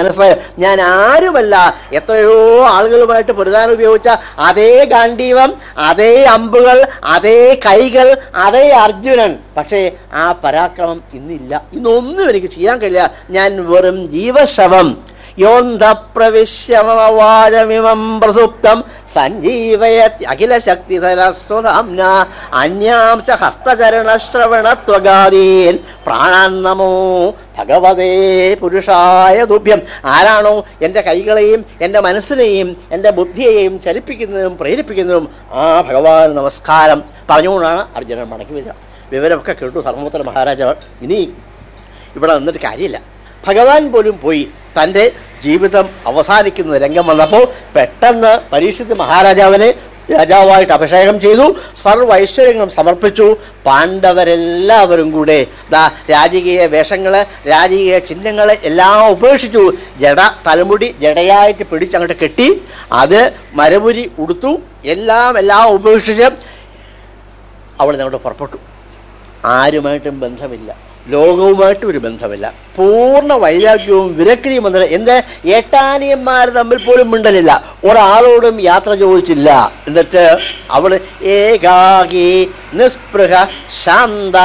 മനസ്സ് ഞാൻ ആരുമല്ല. എത്രയോ ആളുകളുമായിട്ട് പൊരുതാൻ ഉപയോഗിച്ച അതേ ഗാന്ധീവം അതേ അമ്പുകൾ അതേ കൈകൾ അതേ അർജുനൻ. പക്ഷേ ആ പരാക്രമം ഇന്നില്ല. ഇന്നൊന്നും എനിക്ക് ചെയ്യാൻ കഴിയില്ല. ഞാൻ വെറും ജീവശവം. യോന്ധപ്രവിശ്യമവാചമിമം പ്രസുപ്തം സഞ്ജീവയതി അഖില ശക്തിധരസ്വധാംന അന്യാം ച ഹസ്തചരണശ്രവണത്വഗാദീൻ. പ്രാണാൻ നമോ ഭഗവതേ പുരുഷായ ദുഭ്യം ആരാണോ എന്റെ കൈകളെയും എന്റെ മനസ്സിനെയും എന്റെ ബുദ്ധിയെയും ചലിപ്പിക്കുന്നതും പ്രേരിപ്പിക്കുന്നതും ആ ഭഗവാൻ നമസ്കാരം. പറഞ്ഞുകൊണ്ടാണ് അർജുനൻ മടക്കി വരിക. വിവരമൊക്കെ കേട്ടു ധർമ്മപുത്ര മഹാരാജാവ് ഇനി ഇവിടെ നിന്നിട്ട് കാര്യമില്ല. ഭഗവാൻ പോലും പോയി. തന്റെ ജീവിതം അവസാനിക്കുന്ന രംഗം വന്നപ്പോൾ പെട്ടെന്ന് പരീക്ഷിത് മഹാരാജാവിനെ രാജാവായിട്ട് അഭിഷേകം ചെയ്തു. സർവ ഐശ്വര്യങ്ങളും സമർപ്പിച്ചു. പാണ്ഡവരെല്ലാവരും കൂടെ ദാ രാജകീയ വേഷങ്ങൾ രാജകീയ ചിഹ്നങ്ങൾ എല്ലാം ഉപേക്ഷിച്ചു. ജട തലമുടി ജടയായിട്ട് പിടിച്ചങ്ങോട്ട് കെട്ടി അത് മരമുരി ഉടുത്തു. എല്ലാം എല്ലാം ഉപേക്ഷിച്ച് അവൾ അങ്ങോട്ട് പുറപ്പെട്ടു. ആരുമായിട്ടും ബന്ധമില്ല. ലോകവുമായിട്ടും ഒരു ബന്ധമില്ല. പൂർണ വൈരാഗ്യവും വിരക്തിയും വന്നത് എന്ത്? ഏട്ടാനിയന്മാർ തമ്മിൽ പോലും മിണ്ടലില്ല. ഒരാളോടും യാത്ര ചോദിച്ചില്ല. എന്നിട്ട് അവൾ ഏകാകി നിസ്പൃഹ ശാന്ത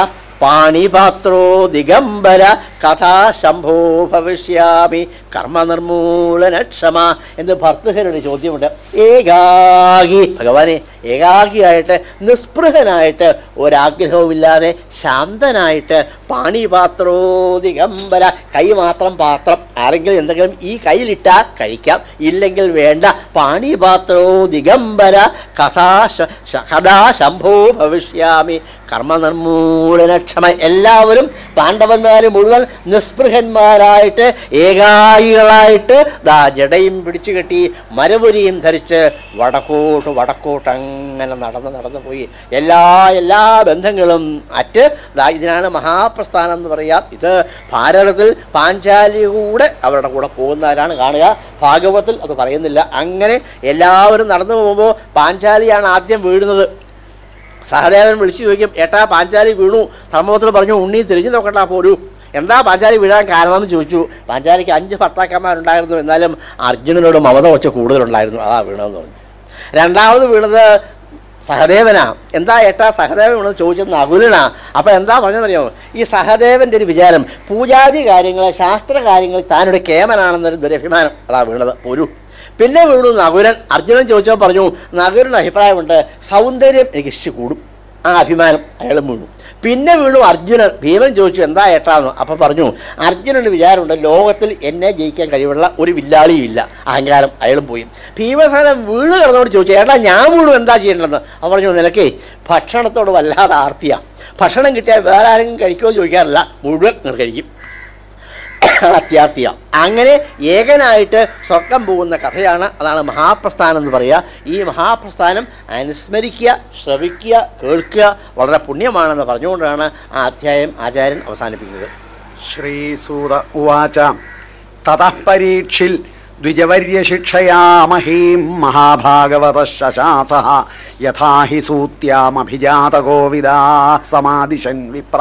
പാണിപാത്രോ ദിഗംബര കഥാശംഭോ ഭവിഷ്യാമി കർമ്മനിർമൂലനക്ഷമ എന്ന് ഭർത്തൃഹരുടെ ചോദ്യമുണ്ട്. ഏകാഗി ഭഗവാനെ ഏകാഗിയായിട്ട് നിസ്പൃഹനായിട്ട് ഒരാഗ്രഹവുമില്ലാതെ ശാന്തനായിട്ട് പാണിപാത്രോ ദിഗംബര കൈ മാത്രം പാത്രം ആരെങ്കിലും എന്തെങ്കിലും ഈ കയ്യിലിട്ടാൽ കഴിക്കാം. ഇല്ലെങ്കിൽ വേണ്ട പാണിപാത്രോ ദിഗംബര കഥാ കഥാശംഭോ ഭവിഷ്യാമി കർമ്മനിർമൂലനക്ഷമ. എല്ലാവരും പാണ്ഡവന്മാർ മുഴുവൻ നിസ്പൃഹന്മാരായിട്ട് ഏകായികളായിട്ട് ദാ ജടയും പിടിച്ചു കെട്ടി മരപുരിയും ധരിച്ച് വടക്കോട്ട് വടക്കോട്ട് അങ്ങനെ നടന്ന് നടന്നു പോയി. എല്ലാ എല്ലാ ബന്ധങ്ങളും അറ്റ് ദാ ഇതിനാണ് മഹാപ്രസ്ഥാനം എന്ന് പറയാം. ഇത് ഭാരതത്തിൽ പാഞ്ചാലി കൂടെ അവരുടെ കൂടെ പോകുന്നവരാണ് കാണുക. ഭാഗവത്തിൽ അത് പറയുന്നില്ല. അങ്ങനെ എല്ലാവരും നടന്നു പോകുമ്പോൾ പാഞ്ചാലിയാണ് ആദ്യം വീഴുന്നത്. സഹദേവൻ വിളിച്ചു ചോദിക്കും ഏട്ടാ പാഞ്ചാലി വീണു. ധർമ്മപുത്രൻ പറഞ്ഞു ഉണ്ണി തിരിഞ്ഞു നോക്കട്ടാ പോരൂ. എന്താ പാഞ്ചാലി വീഴാൻ കാരണമെന്ന് ചോദിച്ചു. പാഞ്ചാലിക്ക് അഞ്ച് ഭർത്താക്കന്മാരുണ്ടായിരുന്നു. എന്നാലും അർജുനനോട് മമത കുറച്ച് കൂടുതലുണ്ടായിരുന്നു. അതാ വീണതെന്ന് പറഞ്ഞു. രണ്ടാമത് വീണത് സഹദേവനാ. എന്താ ഏട്ടാ സഹദേവൻ വീണത്? ചോദിച്ചത് നകുലനാ. അപ്പൊ എന്താ പറഞ്ഞതെന്നറിയാമോ ഈ സഹദേവന്റെ ഒരു വിചാരം പൂജാതി കാര്യങ്ങൾ ശാസ്ത്ര കാര്യങ്ങൾ താനൊരു കേമനാണെന്നൊരു ദുരഭിമാനം. അതാ വീണത്. ഒരു പിന്നെ വീണു നകുലൻ. അർജുനൻ ചോദിച്ചപ്പോൾ പറഞ്ഞു നകുലന് അഭിപ്രായമുണ്ട്. സൗന്ദര്യം എനിക്ക് ഇഷ്ടം കൂടും. ആ അഭിമാനം അയാൾ വീണു. പിന്നെ വീണു അർജുനൻ. ഭീമൻ ചോദിച്ചു എന്താ ഏട്ടാന്ന്? അപ്പൊ പറഞ്ഞു അർജുനന് വിചാരമുണ്ട്. ലോകത്തിൽ എന്നെ ജയിക്കാൻ കഴിവുള്ള ഒരു വില്ലാളിയും ഇല്ല. അഹങ്കാരം അയാളും പോയി. ഭീമസാനം വീണ് കിടന്നോട് ചോദിച്ചു ഏട്ടാ ഞാൻ വീണു. എന്താ ചെയ്യേണ്ടതെന്ന്? അവൻ പറഞ്ഞു നിനക്കേ ഭക്ഷണത്തോട് വല്ലാതെ ആർത്തിയാ. ഭക്ഷണം കിട്ടിയാൽ വേറെ ആരെങ്കിലും കഴിക്കുമോ ചോദിക്കാറില്ല. മുഴുവൻ നിങ്ങൾ കഴിക്കും അത്യാർത്ഥിയ അങ്ങനെ ഏകനായിട്ട് സ്വർഗം പോകുന്ന കഥയാണ് അതാണ് മഹാപ്രസ്ഥാനം എന്ന് പറയുക. ഈ മഹാപ്രസ്ഥാനം അനുസ്മരിക്കുക ശ്രവിക്കുക കേൾക്കുക വളരെ പുണ്യമാണെന്ന് പറഞ്ഞുകൊണ്ടാണ് ആ അധ്യായം ആചാര്യൻ അവസാനിപ്പിക്കുന്നത്. ശ്രീസൂത ഉവാച തതഃ പരീക്ഷിൽ ദ്വിജവര്യശിക്ഷയാ മഹീം മഹാഭാഗവത ശശാസ യഥാ ഹി സൂത്യാമഭിജാതകോവിദാ സമാദിശൻ വിപ്ര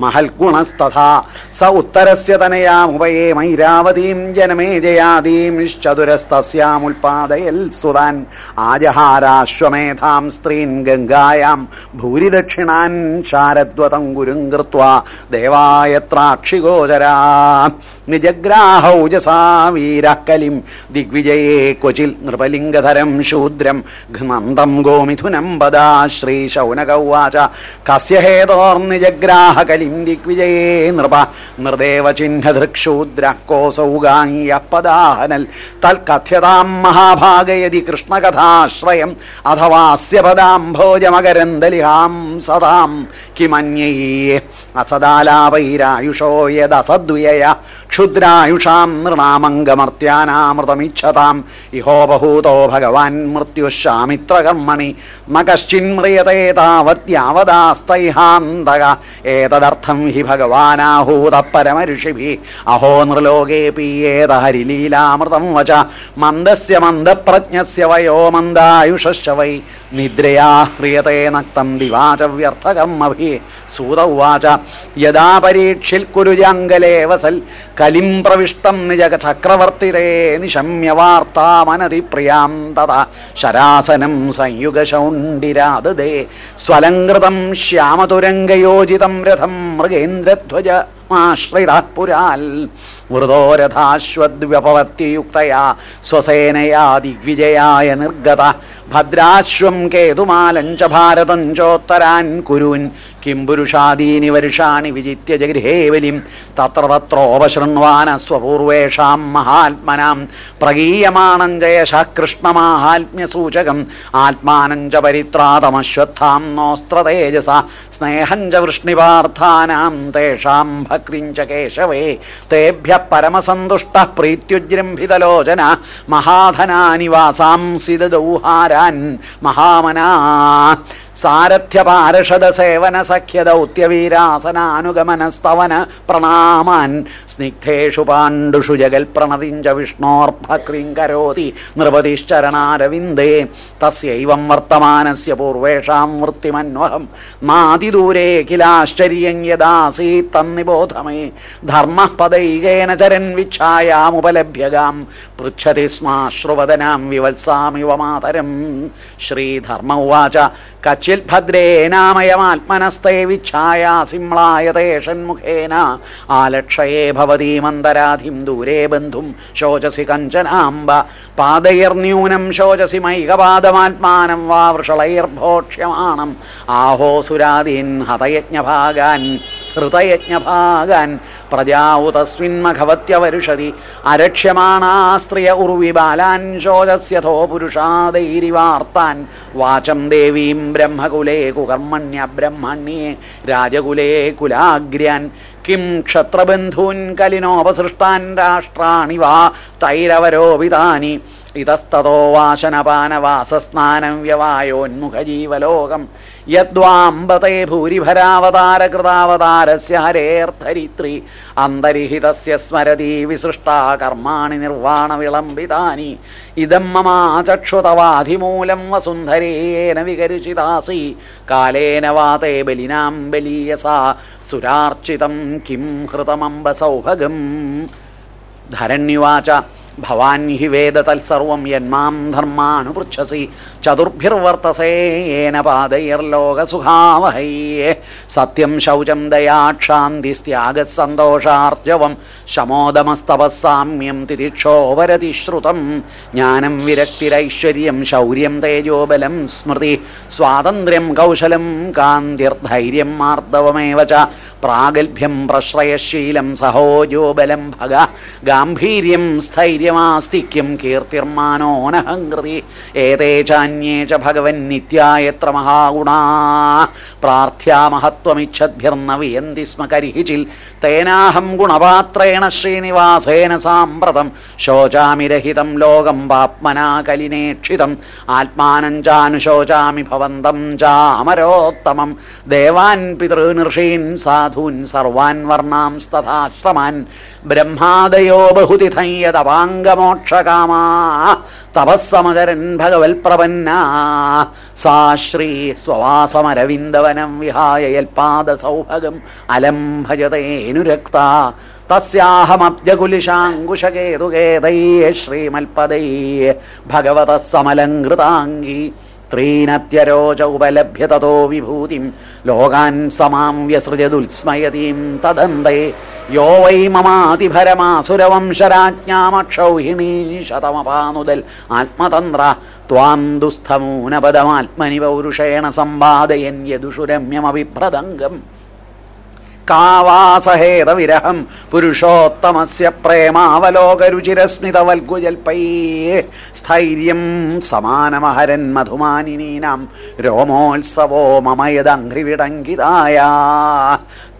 മഹൽഗുണസ്തഥാ സ ഉത്തരസ്യ തനയാമുപയേ മൈരാവതീം ജനമേജയാദീം ചതുരസ്തസ്യാമുൽപാദയൽ സുതാൻ ആജഹാരാശ്വമേധാം സ്ത്രീൻ ഗംഗായാം ഭൂരിദക്ഷിണാൻ ശാരദ്വതം ഗുരും ദേവായത്രാക്ഷിഗോചരാ നിജഗ്രാഹൗജസാ വീരക്കലിം ദിഗ്വിജയേ ക്വചിൽ നൃപലിംഗധരം ശൂദ്രം. ഘ്നന്തം ഗോമിഥുനം പദാ ശ്രീ ശൗനകൗവാച. കസ്യഹേതോർ നിജഗ്രാഹകലിം ദിഗ്വിജയേ നൃപ. നൃദേവ ചിഹ്നധൃക്ഷൂദ്ര കോസൗഗായപ്പദാഹനൽ തൽക്കഥ്യതാം മഹാഭാഗയതി കൃഷ്ണകഥാശ്രയം. അഥവാസ്യ പദാംഭോജമകരന്തലിഹാം സദാം. കിമന്യേ? അസദാലാപൈരായുഷോ യദസദ്വ്യയ. ക്ഷുദ്രായുഷാം നൃണാമംഗമർത്യാനാമൃതമിച്ഛതാം. ഇഹോപഹൂതോ ഭഗവാൻ മൃത്യുശാമിത്രകർമ്മണി ന കശ്ചിന്മ്രിയത്തെ താവത്യാവദാസ്തൈഹാന്തക ഏതദർത്ഥം ഹി ഭഗവാനാഹൂത പരമഋഷിഭി അഹോ നൃലോകേപി ഏത ഹരിലീലാമൃതം വച. മന്ദസ്യ മന്ദപ്രജ്ഞസ്യ വയോ മന്ദായുഷശ്ച വൈ. നിദ്രയാ ഹ്രിയത്തെ നക്തം ദിവാച വ്യർത്ഥകർമ്മഭി സൂത ഉവാച. യഥാ പരീക്ഷിൽ കുരുജാങ്കലേ വസൽ കലിം പ്രവിഷ്ടം നിജ ചക്രവർത്തിരേ നിശമ്യ വാർത്താമനതി പ്രിയാം തഥാ ശരാസനം സംയുഗശൗണ്ടിരാതേ സ്വലങ്കൃതം ശ്യാമതുരംഗയോജിതം രഥം മൃഗേന്ദ്രധ്വജ മാശ്രിത പുരാൽ സ്വസേനയാ ദിഗ്വിജയായ നിർഗത. ഭദ്രാശ്വം കേതുമാലഞ്ച ഭാരതം ചോത്തരാൻ കുരുൻ. കിം പുരുഷാദീനി വരുഷാണി വിജിത്യ ജഗൃഹേവലിം തത്ര തത്രോപശൃണ്വാന സ്വപൂർവേഷാം മഹാത്മനാം. പ്രഗീയമാണം ജയശ കൃഷ്ണമാഹാത്മ്യസൂചകം ആത്മാനം ച പരിത്രാതമശ്വത്ഥാം നോസ്ത്രതേജസ സ്നേഹം ച വൃഷ്ണിപാർത്ഥാനാം തേഷാം ഭക്തിം ച കേശവേ തേഭ്യ പരമസന്തുഷ്ട പ്രീത്യുജൃംഭിതലോചന മഹാധനാനിവാസാംസിതൗഹാരാൻ മഹാമനാ. സാരഥ്യ പാരഷദ സേവന സഖ്യ ഉത്യവീരാസനാനുഗമനസ്തവന പ്രണാമാൻ. സ്നിഗ്ധേഷു പാണ്ഡുഷു ജഗൽ പ്രണതിഞ്ച വിഷ്ണോർഭക്രിം കരോതി നൃപതിശ്ചരണാരവിന്ദേ. തസ്യൈവം വർത്തമാനസ്യ പൂർവേഷാം വൃത്തിമന്വഹം. മാതിദൂരേ കിലാശ്ചര്യം യദാസീ തന്നിബോധമേ. ധർമ്മ പദൈകേന ചരൻ വിച്ഛായാമുപലഭ്യകാം പൃച്ഛതി സ്മാശ്രുവദനാം വിവത്സാമിവ മാതരം ശ്രീധർമ്മ ഉവാച. കച്ചിൽ ഭദ്രേ നാമയമാത്മനസ്തേ വിച്ഛായാ സിംളായതേ ഷൺമുഖേന ആലക്ഷയേ ഭവതീമന്തരാധിം ദൂരേ ബന്ധും ശോചസി കഞ്ചനാംബ. പാദയർന്യൂനം ശോചസി മൈകപാദമാത്മാനം വാ വൃഷളൈർഭോക്ഷ്യമാണം. ആഹോസുരാദീൻ ഹതയജ്ഞഭാഗാൻ. ഹൃതയജ്ഞഭാഗാൻ പ്രജാവു തസ്മിന്മഘവത്യവരുഷതി അരക്ഷ്യമാണാ സ്ത്രിയ ഉർവിബാലാൻ ശോചസ്യഥോ പുരുഷാദൈരിവാർത്താൻ. വാചം ദേവീം ബ്രഹ്മകുലേ കുകർമ്മണ്യ ബ്രഹ്മണ്യേ രാജകുലേ കുലാഗ്രാൻ കിം ക്ഷത്രബന്ധൂൻ കലിനോപസൃഷ്ടാൻ രാഷ്ട്രാണി വാ തൈരവരോപിതാനി. ഇതസ്തോ വാശനപാനവാസസ്നാനം വ്യവായോന്മുഖജീവലോകം. യദ്വാംബത്തെ ഭൂരിഭരാവതാരകൃതാവതാരസ്യ ഹരേർധരിത്രി അന്തരിഹിതസ്യ സ്മരതി വിസൃഷ്ടാ കർമാണി നിർവാണ വിളംബിതാനി ഇതം മമാചക്ഷുതവാധിമൂലം വസുന്ധരേന വികരിഷിതാസി കാലേന വാതേ ബലിനാം ബലീയസാ. സുരാർച്ചിതം കിം ഹൃതമംബ സൗഭഗം ധരണ്യുവാച. ഭവാൻ ഹി വേദ തത്സർവം യന്മാം ധർമാനുപൃച്ഛസി ചതുർഭിർവർത്തസേന പാതൈർലോകസുഖാവഹൈ സത്യം ശൗചം ദയാക്ഷാന്തിസ്ത്യാഗസന്തോഷാർജവം ശമോദമസ്തപസാമ്യം തിരിക്ഷോപരതിശ്രുതം ജ്ഞാനം വിരക്തിരൈശ്വര്യം ശൗര്യം തേജോബലം സ്മൃതി. സ്വാതന്ത്ര്യം കൗശലം കാന്തിർധൈര്യം മാർദ്ദവമേവ ച. പ്രാഗൽഭ്യം പ്രശ്രയശീലം സഹോജോബലം ഭഗ. ഗാംഭീര്യം സ്ഥൈര്യമാസ്തിക്യം കീർത്തിർമാനോനഹങ്കൃതി ഏതേ ചാന്യേ ച ഭഗവൻ നിത്യായത്ര മഹാഗുണാ. പ്രാർത്ഥ്യാമഹത്വമിച്ഛദ്ഭിർന്ന വിയന്തി സ്മ കരിഹിചിൽ. തേനാഹം ഗുണപാത്രേണ ശ്രീനിവാസേന സാമ്പ്രതം. ശോചാമി രഹിതം ലോകം പാപ്മനാ കലിനേക്ഷിതം ആത്മാനം ചാനുശോചാമി ഭവന്തം ചാമരോത്തമം. ദേവാൻ പിതൃനൃഷീൻ സാധൂൻ സർവാൻ വർണാംസ്തഥാശ്രമാൻ. ബ്രഹ്മാദയോ ബഹുതിഥയ്യ തപാംഗമോക്ഷകാമാ തപസ്സമകരൻ ഭഗവൽപ്രപന്ന. സാ ശ്രീ സ്വവാസമരവിന്ദവനം വിഹായ യൽപാദ സൗഭഗം അലം ഭജതേനുരക്ത തസ്യാഹമബ്ജകുലിശാങ്കുശകേതുകേതൈ ശ്രീമൽപദൈ ഭഗവത സമലങ്കൃതാംഗി ത്രീനത്യരോച ഉപലഭ്യ തതോ വിഭൂതിം. ലോകാൻ സമാം വ്യസൃജതുൽസ്മയതീം തദന്തേ. യോ വൈ മമാതിഭരമാസുരവംശരാജ്ഞാമക്ഷൗഹിണീശതമപാനുതൽ ആത്മതന്ത്ര ത്വാം ദുസ്ഥമൂനപദമാത്മനി പൗരുഷേണ സമ്പാദയൻ യദുഷുരമ്യമഭിഭ്രദംഗം കാവാസഹേത വിരഹം പുരുഷോത്തമസ്യ പ്രേമാവലോകരുചിരസ്മിതവൽഗുജൽപൈ. സ്ഥൈര്യം സമാനമഹരൻ മധുമാനിനീനാം രോമോത്സവോ മമയദംഘ്രിവിടങ്കിതായ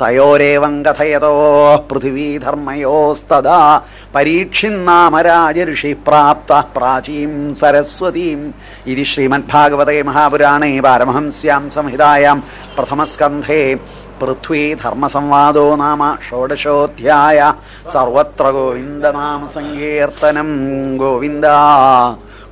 തയോരേവം കഥയതോ പൃഥിവീധർമ്മയോസ്തദാ. പരീക്ഷിന്നാമരാജഋഷി പ്രാപ്ത പ്രാചീം സരസ്വതീം. ഇതി ശ്രീമദ്ഭാഗവതേ മഹാപുരാണേ പാരമഹംസ്യാം സംഹിതായാം പ്രഥമസ്കന്ധേ. പൃഥ്വീ ധർമ്മസംവാദോ നാമ ഷോഡശോധ്യായ. സർവത്ര ഗോവിന്ദനാമ സങ്കീർത്തനം. ഗോവിന്ദ.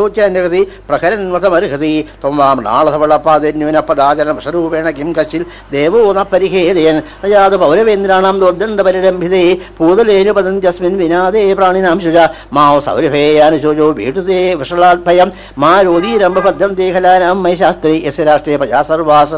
ശോച്യാന്യഹതി പ്രഹരൻ മതമർഹതി ത്വം വാം നാളസവളപ്പാദന്യുന പദാചരണം വശരൂപേണ കിം കശിൽ ദേവോ ന പരിഹേതയൻ അയാത് പൗരവേന്ദ്രാണാം ദുർദണ്ഡ പരിരംഭിതേ. പൂതലേനു പതഞ്ചസ്മിൻ വിനാദേ പ്രാണിനാം ശുച. മാവ് സൗരഭേയാനുശോചോ വീട്ടുതേ വിഷളാത്ഭയം. മാ രോധീരംഭഭദ്രം ദേഹലാനാം മൈ ശാസ്ത്രി യസ് രാഷ്ട്രേ പ്രജാ സർവാസ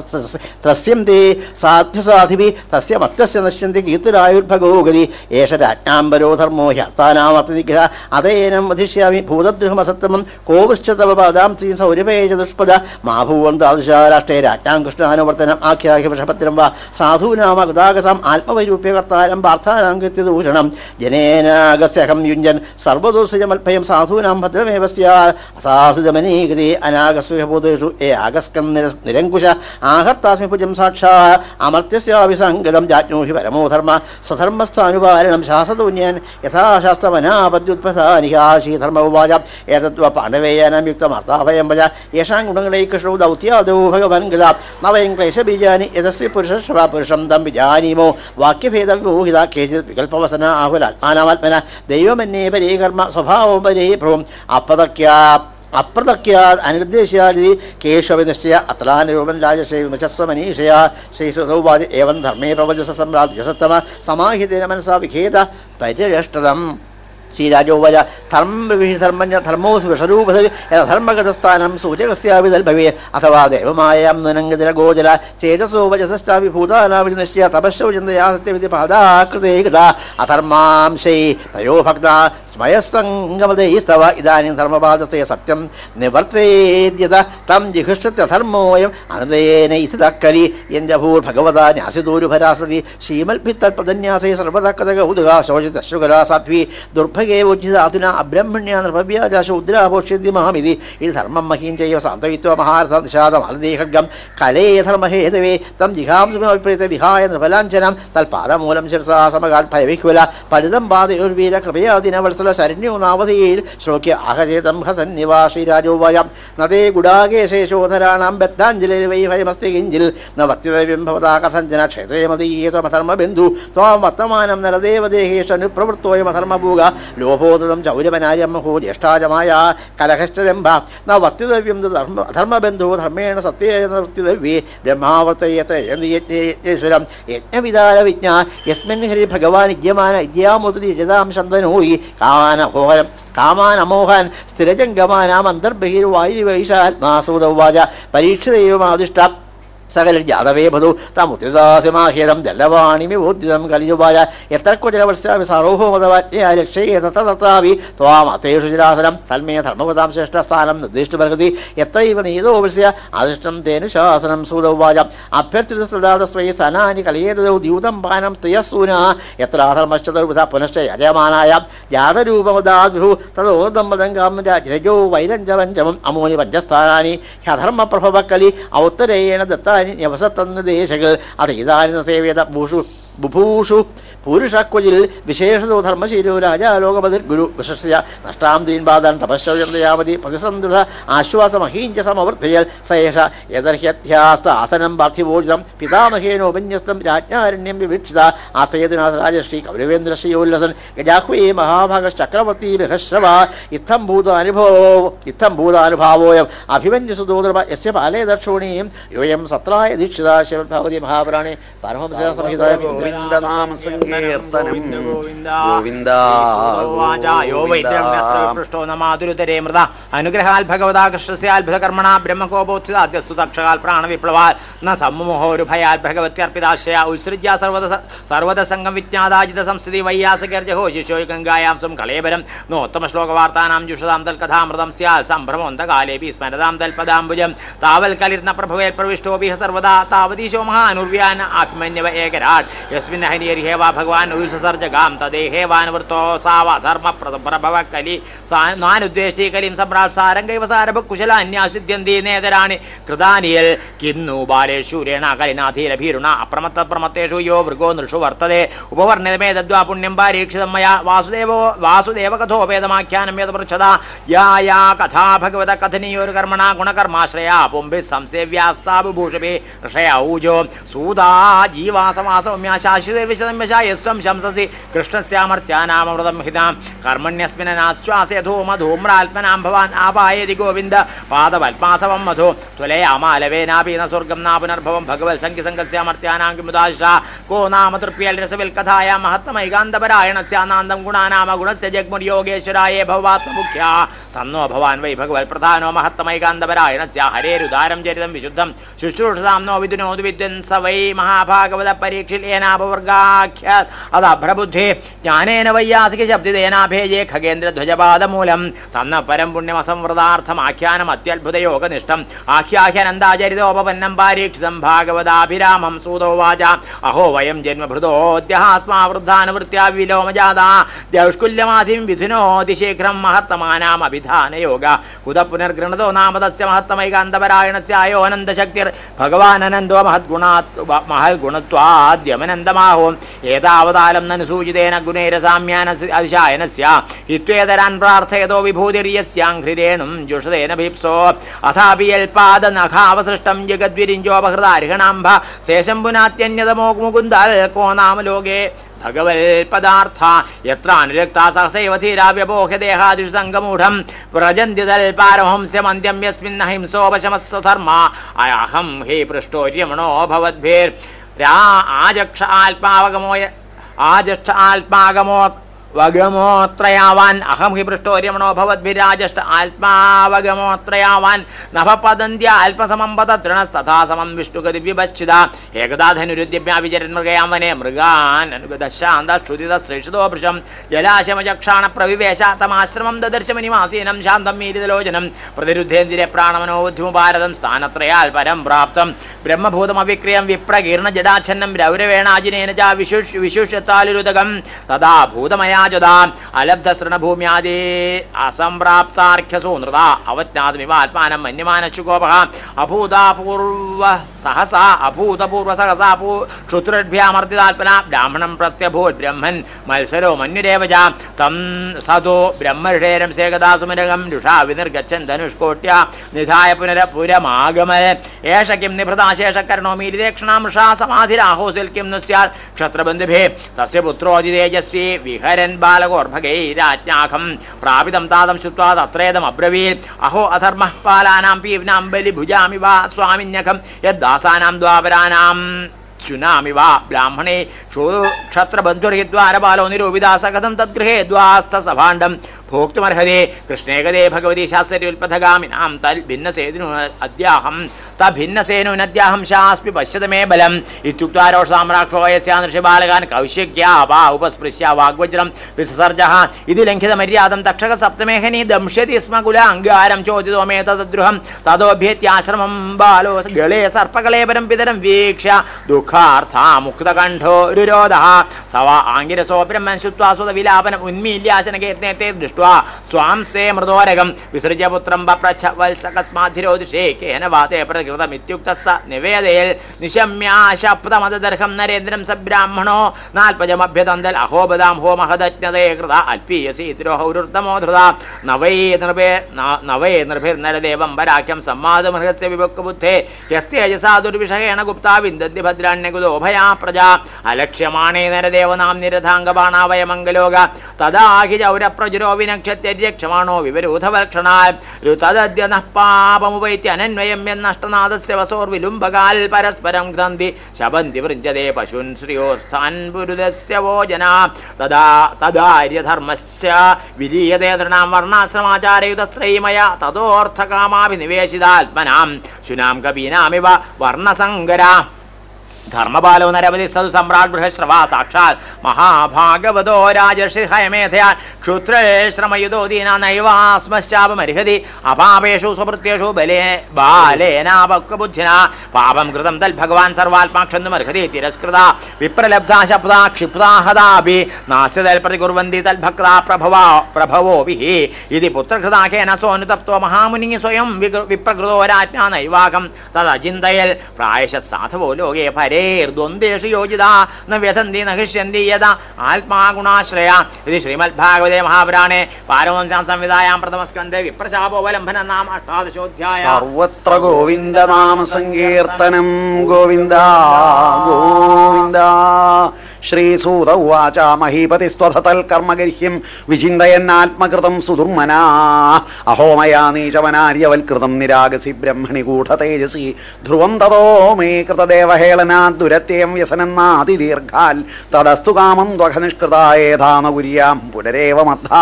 ത്രസ്യം തേ. സാധ്യസാധിവി തസ്യ മത്തസ്യ നശ്യന്തി കീർത്തിരായുർഭഗോ ഗതി ഏഷ രാജ്ഞാംബരോ ധർമ്മോ ഹ്യർത്താനാമർത്തിനിഗ്രഹ അതേനം വധിഷ്യാമി ഭൂതദ്രുഹമസത്തമം കോവിശ്ച തവ പാദാം ശ്രീ സൗരഭേജ ദുഷ്പദ. മാ ഭൂവം താദൃശാരാഷ്ട്രേ രാജ്ഞാം കൃഷ്ണാനുവർത്തനം ആഖ്യാഹ്യ വൃഷഭദ്രം വാ. സാധൂനാമഗതാഗതം ആത്മവൈരൂപ്യകർത്താരം പാർത്ഥാനാം കൃത്യദൂഷണം ജനേനാഗസ്യഹം യുഞ്ജൻ സർവദോഷജമൽഭയം സാധൂനാം ഭദ്രമേവ സ്യാത് അസാധുജമനീകൃതി അനാഗസ്വഭൂതേഷു ഏ ആഗസ്കം നിര- നിരങ്കുശ. ആഹർത്താസ്മി ഭുജം സാക്ഷാ. അമർത്യസ്യാവിസംഗതം ജാജ്ഞോഹി പരമോ ധർമ്മ സ്വധർമ്മസ്ഥാനുപാലനം ശാസ്ത്രൂന്യാൻ യഥാശാസ്ത്രമനാപദ്യുത്പസാനിഹാശീധർമ്മ ഉവാച. ഏതത്വ പാണ്ഡവേയാനാം യുക്തമർത്ഥാഭയം വച യേഷാം ഗുണങ്ങളെ കൃഷ്ണോ ദൗത്യാദോ ഭഗവൻ ഗൃഹ നവയം ക്ലേശബീജാനി യഥസ്യ പുരുഷ പുരുഷം തം വിജാനീമോ. വാക്യഭേദ വിമോഹിത കേചിത് വികൽപ്പവസന ആഹുലാത്മാനാത്മന ദൈവമന്യേ പരേ കർമ്മ സ്വഭാവം പരേ ഭ്രവം അപ്പതക്യാ അപ്രതക്യാത് കേശവ കേശവനിശ്ചയ അത്രാനുരൂപൻ രാജശ്രീ വിമശസ്വ മനീഷയ ശ്രീസുതൗവാച ഏവം ധർമ്മേ പ്രവചസ സമ്രാജ് സമാഹിതേന മനസാ വിഖേദ പരിരഷ്ടതം ശ്രീരാജോവച ധർമ്മവിഷി ധർമ്മോ ധർമ്മോസ് വിഷരൂപത ധർമ്മഗതസ്ഥാനം സൂചകസ്യാവിതൽഭവേ അഥവാ ദേവമായാം നുനംഗതിര ഗോചര ചേതസോ വചസാവി ഭൂതാനാവിധി നിശ്ചയ തപശ്ചോ ചിന്തയാ സത്യവിധി പാദാകൃതേ കൃത അധർമാംശൈ തയോ ഭക്ത സ്മയസംഗമതൈസ്തവ ഇതാനും ധർമ്മപാദത്തെ സത്യം നിവർത്തേദ്യത തം ജിഹിഷ്ടധർമ്മോയം അനതേന ഇതക്കരി എന്റെ ന്യാസിതൂരുഭരാസതി ന്യാസിദൂരുഭരാസതി ശ്രീമൽഭിത്തൽപദന്യാസേ സർവതക്കത കൗതുക ശോചിത ശുകരാ സാധ്വി ദുർഭഗേ ഉജ്ജിതാതുന അബ്രഹ്മണ്യ നിർഭവ്യാജ ശൂദ്രാഭോഷ്യതി മഹാമിതി ഇത് ധർമ്മം മഹീം ചെയ്യ സാന്തവിത്വ മഹാരഥ നിഷാദമലദേഹം കലേ ധർമ്മഹേതവേ തം ജിഹാംസുമഭിപ്രേത വിഹായ നിർഫലാഞ്ചനം തൽപാദമൂലം ശിരസാ സമകാൽ ഭയവിഹ്വല പരിതം പാതയുർവീര കൃപയാദിന വത്സല ശരണ്യോ നാവധിയിൽ ശ്ലോക്യ അഹചേതം ഹസന്നിവാസി നിവാസി രാജോവയം നദേ ഗുഡാകേശേശോധരാണാം ബദ്ധാഞ്ജലി വൈ കിഞ്ചിൽ. ന ഭവതാ കസഞ്ജന ക്ഷേത്രേ മതീയതമധർമ്മബിന്ദു ത്വാം വർത്തമാനം നരദേവദേഹേഷനുപ്രവൃത്തോയമധർമ്മഭൂക ലോഭോദം ചൗരവനാര്യമഹോ ജ്യേഷ്ഠാജമായ കലഹശ്ചരംഭ. ന ധർമ്മബന്ധു ധർമ്മേണ സത്യേന വർത്തിതവ്യേ ബ്രഹ്മാവർത്തയത്തേശ്വരം യജ്ഞവിദാര വിജ്ഞ. യസ്മിൻ ഹരി ഭഗവാൻ യജ്ഞമാന യജ്ഞാമുദ്രി യജതാം ശന്തനോയി. കാനഘോരം കാമാനമോഹാൻ സ്ഥിരജംഗമാനാം അന്തർബഹിർവായുവൈശാത്മാസൂതവാച പരീക്ഷിതൈവമാദിഷ്ട സകല ഭതു തമുദ്രിതാസിമാഹ്യതം ജലവാണിമി ബോദ്ധിതം കലിയുപായ എത്ര കുചലവത്സ്യാമി സാർവഭൗമതവാജ്ഞയാ ലക്ഷ്യേ തത്താവി ത്വാമത്തേഷു ജലാസനം തന്മേ ധർമ്മപതാം ശ്രേഷ്ഠസ്ഥാനം നിർദ്ദിഷ്ടമർഹതി എത്രൈവ നീതോ വത്സ്യ അധിഷ്ടം തേനു ശാസനം സൂതവാച അഭ്യർത്ഥിതസ്വൈ സനാനി കലയേതോ ദ്യൂതം പാനം ത്രിയസൂന എത്ര ധർമ്മശ്ചതുർവിധ പുനശ്ച യജമാനായ ജാതരൂപമദാദ്ഭു തദോദമ്പതം രജോ വൈരഞ്ജവഞ്ചമം അമൂനി പഞ്ചസ്ഥാനാനി ഹ്യധർമ്മപ്രഭവക്കലി ഔത്തരേണ ദത്താനി ന്യവസത്തന്ന് ദേശകൾ അത് ഇതാനി സേവ്യത. ഭൂഷു ബുഭൂഷു. പൂരുഷക്വജിൽ വിശേഷതോ ധർമ്മശീലോ രാജാലോകമതിർ ഗുരു വിശസ്യ നഷ്ടാം ദീൻബാധാൻ തപശ്ചര്യാമതി പ്രതിസന്ധൃത ആശ്വാസമഹീഞ്ച സമവർദ്ധയൽ സേഷ. യദർഹ്യധ്യാസ്ത ആസനം പാർത്ഥിവോചിതം പിതാമഹേനോപന്യസ്തം രാജ്ഞാരണ്യം വിവീക്ഷിത. ആസ്തയതിനാഥ രാജശ്രീ കൗരവേന്ദ്രശ്രീയോല്ലസൻ ഗജാഹ്വേ മഹാഭാഗശ്ചക്രവർത്തി ബൃഹശ്രവ. ഇത്തം ഭൂതാനുഭവോ ഇത്തം ഭൂതാനുഭാവോയം. അഭിമന്യുസുദോദ്രവ യസ്യ പാലേ ദക്ഷോണീം. യോയം സത്രായ ദീക്ഷിത. ശിവഭാവതി മഹാപുരാണേ. പരമഹംസ സംഹിതായ ഗോവിന്ദനാമ സങ്കീർത്തനം ഗോവിന്ദ യോ വൈദ്യപൃഷ്ടോ നമാതുരുതരേ മൃത. അനുഗ്രഹാൽ ഭഗവതാ കൃഷ്ണസ്യാത്ഭുതകർമ്മണ ബ്രഹ്മകോപോത്ഥിതാദ്യസ്തു തക്ഷകാൽ പ്രാണവിപ്ലവാൽ. ന സമ്മുഹോരു ഭയാൽ ഭഗവത്യർപ്പിതാശയ ഉത്സൃജ്യ സർവത സർവത സംഘം വിജ്ഞാതാജിത സംസ്ഥിതി വൈയാസകർജഹോ ശിശോ ഗംഗായാം സ്വം കളേബരം. നോത്തമ ശ്ലോകവാർത്താനാം ജുഷതാം തൽകഥാമൃതം സ്യാൽ സംഭ്രമോന്തകാലേപി സ്മരതാം തൽപദാംബുജം. താവൽ കലിർന്ന പ്രഭവേൽ പ്രവിഷ്ടോഭിഹ സർവദാ താവതീശോ മഹാനുർവ്യാൻ ആത്മന്യവ ഏകരാട് യസ്മിൻ ഹരിഹരിഹേ വാ ഭഗവാൻ ഉത്സസർജകാം തദേഹേവാനുവൃത്തോ സാവ ധർമ്മ പ്രഭവ കലി നാനുദ്വേഷ്ടി കലിം സമ്രാട് സാരംഗൈവ കുശല അന്യാസിദ്യന്തി നേതരാണി കൃതാനിയൽ കിന്നു ബാലേഷൂരേണ കലിനാധീരഭീരുണ അപ്രമത്ത പ്രമത്തേഷു യോ മൃഗോ നൃഷു വർത്തത ഉപവർണിതമേ തദ്വാ പുണ്യം പാരീക്ഷിതം മയാ വാസുദേവോ വാസുദേവ കഥോപേതമാഖ്യാനം യത് പൃച്ഛത യാ യാ കഥാ ഭഗവത കഥനീയോരു കർമ്മണ ഗുണകർമാശ്രയാ പുംഭി സംസേവ്യാസ്താബുഭൂഷഭി ഋഷയ ഊജോ സൂതാ ജീവാസമാസൗമ്യ ശാശ്വത വിശദംശായസ്ത്വം ശംസസി കൃഷ്ണസ്യാമർത്യാനാമൃതം ഹിതാം കർമ്മണ്യസ്മിനാശ്വാസേ ധൂമ ഭവാൻ ആപായതി ഗോവിന്ദ. പാദവത്മാസവം മധു. തുലയാമാലവേനാപീന സ്വർഗം നാ പുനർഭവം. ഭഗവത് സംഖ്യസംഘസ്യാമർത്യാനാം കിമുദാശ കോ നാമ തൃപ്യൽ രസവിൽ കഥായ മഹത്തമൈകാന്തപരായണസ്യാനാന്തം ഗുണാനാമ ഗുണസ്യ ജഗ്മുര്യോഗേശ്വരായ ഭവാത്മമുഖ്യ തന്നോ ഭവാൻ വൈ ഭഗവത് പ്രധാനോ മഹത്തമൈകാന്തപരായണസ്യ. ഹരേരുദാരം ചരിതം വിശുദ്ധം. ശുശ്രൂഷസാംനോ വിദുനോതു വിദ്വൻ സ വൈ മഹാഭാഗവത പരീക്ഷിലേനാപവർഗാഖ്യ അഭ്രബുദ്ധി ജ്ഞാനേന വൈയാസിക ശബ്ദിതേനാഭേജേ ഖഗേന്ദ്ര ധ്വജപാദമൂലം. തന്ന പരം പുണ്യമസംവൃതാർത്ഥം ആഖ്യാനം അത്യത്ഭുത യോഗനിഷ്ഠം. ആഖ്യാഖ്യാനന്ദാചരിതോപന്നം പാരീക്ഷിതം ഭാഗവതാഭിരാമം സൂതോവാച അഹോ വയം ജന്മഭൃതോദ്യഹാസ്മാവൃദ്ധാനുവൃത്യാ വിലോമജാതാ. ദൗഷ്കുല്യമാധിം വിധുനോതിശീഘ്രം മഹത്തമാനാം അഭിധാനയോഗ കുത പുനർഗൃണതോ നാമ തസ്യ മഹത്തമൈകാന്തപരായണസ്യായോ അനന്തശക്തിർ ഭഗവാനനന്ദോ മഹദ്ഗുണാ മഹൽഗുണത്വാദ്യമനന്തമാഹോ ഏതാവതാലം നനുസൂചിതേന ഗുണേരസാമ്യാന അതിശായനസ്യ. ഹിത്വേതരാൻ പ്രാർത്ഥയതോ വിഭൂതിര്യസ്യാഘ്രിരേണും ജുഷതേന ഭീപ്സോ. അഥാപി യൽപാദനഖാവസൃഷ്ടം ജഗദ്വിരിഞ്ചോപഹൃതാരിഹണാംഭ ശേഷംപുനാത്യന്യതമോ മുകുന്ദൽ കോ നാമ ലോകേ ഭഗവൽ പദാർത്ഥ എത്ര അനുരക്ത സഹസൈവ ധീരാവ്യബോഹ്യദേഹാദിഷു സംഗമൂഢം. വ്രജന്തിതൽ പാരഹംസ്യമന്ത്യം യസ്മിൻ അഹിംസോപശമസ്വധർമ്മ അഹം പൃഷ്ടോ രമണോ ഭവദ്ഭിർ. രാ ആജക്ഷ ആത്മാവകമോയ ആജക്ഷ ആത്മാഗമോ വഗമോത്രയാവാൻ അഹം ഹി പൃഷ്ടോര്യമണോ ഭവദ്ഭിരാജഷ്ട ആത്മാവഗമോത്രയാവാൻ നഭപദന്ത്യ അല്പസമം പദ സമം വിഷ്ണുഗതി വിഭശ്ചിത. ഏകദാ മൃഗയാമനെ മൃഗാൻ അനുഗതശാന്ത ശ്രുതിത ശ്രേഷിതോ ഭൃശം ജലാശമചക്ഷാണ പ്രവിവേശ തമാശ്രമം ദദർശമനിവാസീനം ശാന്തം മീരിതലോചനം. പ്രതിരുദ്ധേന്ദ്രിയ പ്രാണമനോ ബുദ്ധിമുപാരതം സ്ഥാനത്രയാൽ പരം പ്രാപ്തം. ബ്രഹ്മഭൂതം ബ്രഹ്മഭൂതമവിക്രിയം വിപ്രകീർണ ജടാച്ഛന്നം രൗരവേണാജിനേന ച വിശുഷ് വിശുഷ്യത്താലുരുതകം തഥാ ഭൂതമയാജതാ ഭൂമ്യാജതാം അലബ്ധസൃണഭൂമ്യാദേ അസംപ്രാപ്താർഖ്യസോ നൃത അവജ്ഞാതുമിവ ആത്മാനം മന്യമാനശുകോപഹ അഭൂതാപൂർവ സഹസ അഭൂതപൂർവ സഹസാ ക്ഷുദ്രഭ്യാമർദ്ദിതാത്മന ബ്രാഹ്മണം പ്രത്യഭൂത് ബ്രഹ്മൻ മത്സരോ മന്യുരേവജ. തം സദോ ബ്രഹ്മഷേരം സേകദാസുമരകം രുഷാ വിനിർഗച്ഛൻ ധനുഷ്കോട്യ നിധായ പുനരപുരമാഗമയ ഏഷ കിം നിഭൃതാശേഷക്കരണോ മീരിതേക്ഷണാംഷാ സമാധിരാഹോസിൽ കിം നുസ്യാൽ ക്ഷത്രബന്ധുഭേ. തസ്യ പുത്രോതിതേജസ്വി വിഹരൻ യൻ ബാലകോർഭകൈരാജ്ഞാഖം പ്രാപിതം താതം ശ്രുത്വാ തത്രേതം അബ്രവീൽ. അഹോ അധർമ്മ പാലാനാം പീവ്നാം ബലി ഭുജാമി വാ സ്വാമിന്യഖം യദ്ദാസാനാം ദ്വാപരാനാം. ശുനാമി വാ ബ്രാഹ്മണേ ക്ഷോക്ഷത്രബന്ധുരഹിത്വാ അരപാലോ നിരൂപിതാസകഥം തദ്ഗൃഹേ ദ്വാസ്ഥസഭാണ്ഡം ഭോക്തുമർഹതേ കൃഷ്ണേകദേ ഭഗവതി ശാസ്ത്രി ഉൽപഥഗാമിനാം തൽ ഭിന്നസേനു അദ്യാഹം. ത ഭിന്നസേനുനദ്യാഹം ശാസ്പി പശ്യത ബലം. ഇത്യുക്തോ സാമ്രാക്ഷോ നൃഷിബാലകാൻ കൗശിക്യാ വാ ഉപസ്പൃശ്യ വാഗ്വജ്രം. വിസർജ ഇത് ലംഘിത മര്യാദം തക്ഷക സപ്തമേഹനി ദംഷ്യതി സ്മ കുല അംഗാരം ചോദിതോ മേ തദ്ദ്രുഹം. തതോഭ്യേത്യാശ്രമം ബാലോ ഗളേ സർപ്പകളേ പരം പിതരം വീക്ഷ ദുഃഖാർത്ഥ മുക്തകണ്ഠോ വിരോധ സവ ആംഗിരസോ ബ്രഹ്മൻ ശുത്വാസുത വിലാപനം ഉന്മീല്യാശന കീർത്തനത്തെ ദൃഷ്ട സ്വാം സേ മൃതോരകം വിസൃജ്യ പുത്രം വപ്രച്ഛ വത്സകസ്മാധിരോദിഷേ കേന വാതേ പ്രകൃതമിത്യുക്ത സ നിവേദയിൽ. നിശമ്യാശബ്ദമതദർഹം നരേന്ദ്രം സബ്രാഹ്മണോ. നാൽപ്പജമഭ്യതന്തൽ അഹോബദാം ഹോ കൃത. അൽപീയസി തിരോഹൗരുത്തമോ ധൃത നവൈ നൃപേ നവൈ നൃഭിർനരദേവം പരാഖ്യം സംവാദമൃഗസ്യ വിഭക്ബുദ്ധേ യസ്തേജസാ ദുർവിഷയേണ ഗുപ്താ വിന്ദന്തി ഭദ്രാണ്യകുതോഭയാ പ്രജ. അലക്ഷ ലക്ഷ്യമാണേ നരദേവനാം നിരഥാംഗബാണാവയ മംഗലോക തഥാഹി ചൗരപ്രചുരോ വിനക്ഷത്യക്ഷമാണോ വിവരൂധവക്ഷണാൽ രുതദ്യ നഃപാപമുപൈത്യ അനന്വയം എന്നഷ്ടനാഥസ്യ വസോർ വിലുംബകാൽ പരസ്പരം തന്തി ശബന്തി വൃഞ്ചതേ പശുൻ ശ്രിയോസ്ഥാൻ പുരുതസ്യ വോജന തദാര്യധർമ്മശ തദാര്യധർമ്മസ്യ വിലീയതേ തൃണാം വർണാശ്രമാചാരയുതശ്രയിമയ തഥോർത്ഥകാമാഭിനിവേശിതാത്മനാം. ശുനാം കപീനാമിവ വർണസങ്കരാ ധർമ്മപാലോ നരപതി സതു സമ്രാട് ബൃഹശ്രവാ. സാക്ഷാൽ മഹാഭാഗവതോ രാജർഷി ഹയമേധയാൽ ക്ഷുത്രശ്രമയുതോ ദീന നൈവാസ്മശ്ചാപമർഹതി അപാപേഷു സ്വഭൃത്യേഷു ബലേ ബാലേനാപക്വബുദ്ധിന പാപം കൃതം തൽ ഭഗവാൻ സർവാത്മാക്ഷന്തും അർഹതി. തിരസ്കൃത വിപ്രലബ്ധാ ശബ്ദാ ക്ഷിപ്താഹതാപി നാസ്യതൽ നാസ്യ തൽ പ്രതികുർവന്തി തൽ പ്രഭവോ പ്രഭവാ പ്രഭവോഭി ഇതി പുത്രകൃതാഖേന സോനുതപ്തോ മഹാമുനി സ്വയം വികൃ- വിപ്രകൃതോ രാജ്ഞാ നൈവാകം. തദചിന്തയൽ പ്രായശ സാധവോ ലോകേ പരേർദ്വന്ദ്വേഷു യോജിത ന വ്യഥന്തി ന ഹൃഷ്യന്തി യഥ ആത്മാഗുണാശ്രയ. ഇത് ശ്രീമദ് ഭാഗവതേ മഹാപുരാണേ പാരമവംശാം സംവിധായാം പ്രഥമസ്കന്ധേ വിപ്രശാപോവലംബന നാം അഷ്ടാദശോധ്യായ. സർവത്ര ഗോവിന്ദനാമ സങ്കീർത്തനം. ഗോവിന്ദ ഗോവിന്ദ. ശ്രീസൂത ഉവാച മഹീപതിസ്ത്വഥതൽ കർമ്മഗരിഹ്യം വിചിന്തയന്നാത്മകൃതം സുദുർമനാ. അഹോമയാ നീചവനാര്യവൽകൃതം നിരാഗസി ബ്രഹ്മണി ഗൂഢതേജസി ധ്രുവം തതോ മേ കൃതദേവഹേളനാ. ദുരത്യയം വ്യസനന്നാതിദീർഘാൽ തദസ്തു കാമം ത്വഖനിഷ്കൃതായേധാമ കുര്യാം പുനരേവ മദ്ധ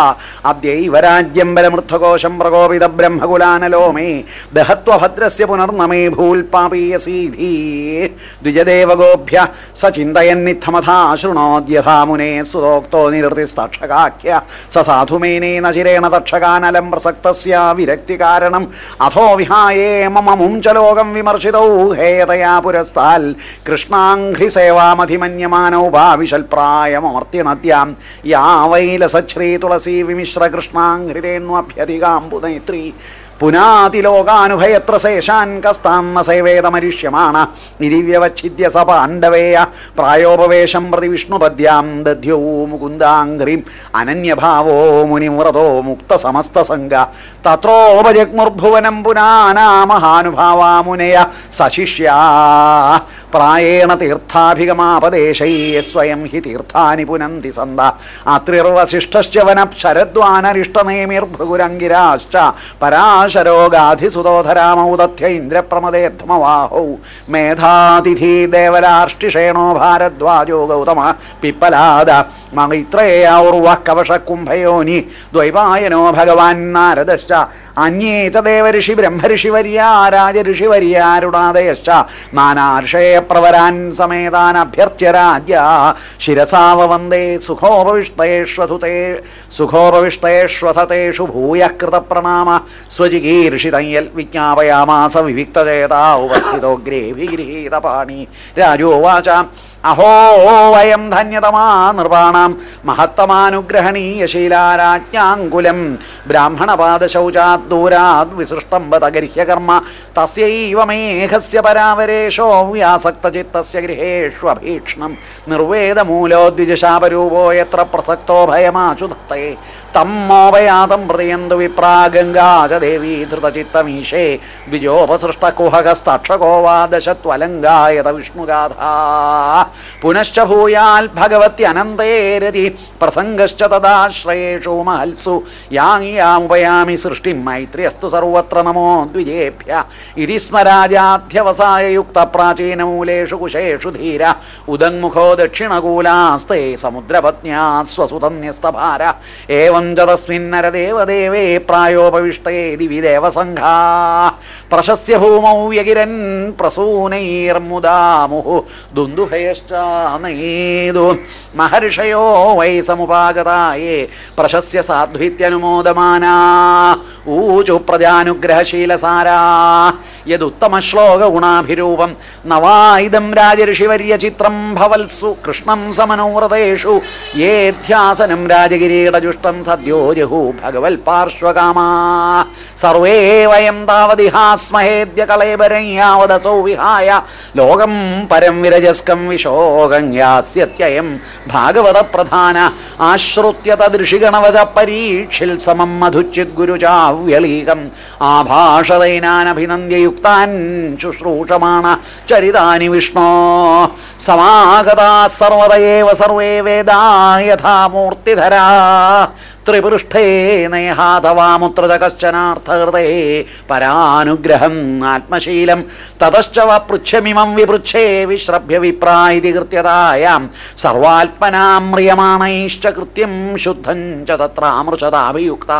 അദ്യൈവ രാജ്യം ബലമൃദ്ധകോശം പ്രകോപിത ബ്രഹ്മകുലാനലോ മേ ദഹത്വഭദ്രസ്യ പുനർനമേ ഭൂൽപാപീയസീധീ. ദ്വിജദേവഗോഭ്യ സ ചിന്തയന്നിത്തമഥാ ശൃണോദ്യഥാ മുനേ സുതോക്തോ നിരൃതിസ്തക്ഷകാഖ്യ. സ സാധുമേനേ നചിരേണ തക്ഷകാനലം പ്രസക്തസ്യ വിരക്തി കാരണം. അഥോ വിഹായേ മമ മുഞ്ചലോകം വിമർശിതൗ. ഹേതയാ പുരസ്താൽ. कृष्णाङ्घ्रिसेवामधिमन्यमानौ भा या वैलसच्छ्रीतुलसी विमिश्र कृष्णाङ्घ्रिरेण्वभ्यधिगाम्बुनैत्री പുനാതിലോകാനുഭയത്ര ശേഷാൻ കസ്താമസേവേദമരിഷ്യമാണ് നിരിവ്യവച്ഛിദ്യ സ പാണ്ഡവേയ പ്രായോപവേശം പ്രതി വിഷ്ണുപദ്യാം ദധ്യൗ മുകുന്ദാംഘ്രിം അനന്യഭാവോ മുനിമുറതോ മുക്തസമസ്തസംഗ. തത്രോപജഗ്മുർഭുവനം പുനാനാ മഹാനുഭാവാ മുനയ സശിഷ്യാ. പ്രായേണ തീർത്ഥാഭിഗമാപദേശൈ സ്വയം ഹി തീർത്ഥാനി പുനന്തി സന്ത. അത്രിർവശിഷ്ടശ്ച വനപ്ശരദ്വാനരിഷ്ടനേമിർഭൃഗുരംഗിരാശ്ച പരാശരോഗാധിസുതോധരാമൗദധ്യ ഇന്ദ്രപ്രമദേധമവാഹൗ മേധാതിഥി ദേവരാഷ്ടിഷേണോ ഭാരദ്വാജോ ഗൗതമ പിപ്പലാദ മൈത്രേയൗർവ കവശകുംഭയോനി ദ്വൈപായനോ ഭഗവാൻ നാരദശ്ച അന്യേത ദേവഋഷി ബ്രഹ്മഋഷിവര്യാ രാജഋഷിവര്യാരുണാദയശ്ച നാനാർഷയപ്രവരാൻ സമേതാൻ അഭ്യർത്ഥ്യ രാജ്യ ശിരസാവവന്ദേ സുഖോപവിഷ്ടേഷ്വധുതേ സുഖോപവിഷ്ടേഷ്വധതേഷു ഭൂയഃ കൃതപ്രണാമ സ്വജിഗീർഷിതയ്യൽ വിജ്ഞാപയാമാസ വിവിക്തചേതാ ഉപസ്ഥിതോ ഗ്രേഭിഗൃഹീതപാണി രാജോവാച അഹോ വയം ധന്യതമാ നൃപാണാം മഹത്തമാനുഗ്രഹണീയശീലാരാജ്ഞാങ്കുലം ബ്രാഹ്മണപാദശൗചാത് ദൂരാത് വിസൃഷ്ടം വതഗർഹ്യകർമ്മ തസ്യൈവ മേഘസ്യ പരാവരേശോ വ്യാസക്തചിത്തസ്യ അഭീക്ഷണം. നിർവേദമൂലോ ദ്വിജശാപരൂപോ എത്ര പ്രസക്തോ ഭയമാശുധത്തെ. തം മോപയാതം പ്രതിയന്തു വിപ്രാ ഗംഗാ ച ദേവീ ധൃതചിത്തമീശേ. ദ്വിജോപസൃഷ്ടകുഹകസ്തക്ഷകോ വാ ദശത്വലങ്കായത വിഷ്ണുഗാഥാ. പുനശ്ച ഭൂയാൽ ഭഗവതി അനന്തേരതി. പ്രസംഗശ്ച തദാശ്രയേഷു മഹൽസു യാമുപയാമി മൈത്രി അസ്തു സർവത്ര നമോ ദ്വിജേഭ്യ. ഇതി സ്മരാജാധ്യവസായ യുക്ത പ്രാചീനമൂലേഷു കുശേഷു ധീര. ഉദന്മുഖോ ദക്ഷിണകൂലാസ്തേ സമുദ്രപത്ന്യാ സ്വസുതന്യസ്തഭാര ഏവം ച തസ്മിന്നരദേവദേവേ പ്രായോപവിഷ്ടേ ദിവി ദേവസംഘാ. പ്രശസ്യ ഭൂമൗ വ്യകിരൻ പ്രസൂനൈർമുദാമുഹു. ദുന്ദുഭയശ്ചാനേതു മഹർഷയോ വൈ സമുപാഗതായേ. പ്രശസ്യ സാധ്വിത്യനുമോദമാനാ. ഊചു പ്രജാനുഗ്രഹശീലസാരാ. യദുത്തമ ശ്ലോക ഗുണാഭിരൂപം നവായിദം രാജഋഷിവര്യചിത്രം ഭവത്സു. കൃഷ്ണം സമനോവ്രതേഷു. യേധ്യാസനം രാജകിരീടജുഷ്ടം സദ്യോ ജഹു ഭഗവൽ പാർശ്വകാമാ സർവേ വയം താവതിഹാസ്മഹേദ്യ കളേബരം യാവതസൗ വിഹായ ലോകം പരം വിരജസ്കം വിശോകം യാസ്യത്യയം ഭാഗവത പ്രധാന ആശ്രുത്യത തദൃഷിഗണവച പരീക്ഷിൽ സമം മധുച്ചിത് ഗുരുചാവ്യലീകം ആഭാഷതൈനാനഭിനന്ദ്യയുക്താൻ ശുശ്രൂഷമാണ ചരിതാനി വിഷ്ണോ സമാഗതാ സർവതയേവ സർവേ വേദാ യഥാ മൂർത്തിധരാ ത്രിപൃഷ്ഠേ പരാനുഗ്രഹം ആത്മശീലം തതശ്ച വിപൃച്ഛേ വിശ്രഭ്യ വിപ്രായിതി കൃത്യതായാം സർവാത്മനാം കൃത്യം ശുദ്ധം ച തത്രാമൃഷതാഭിയുക്ത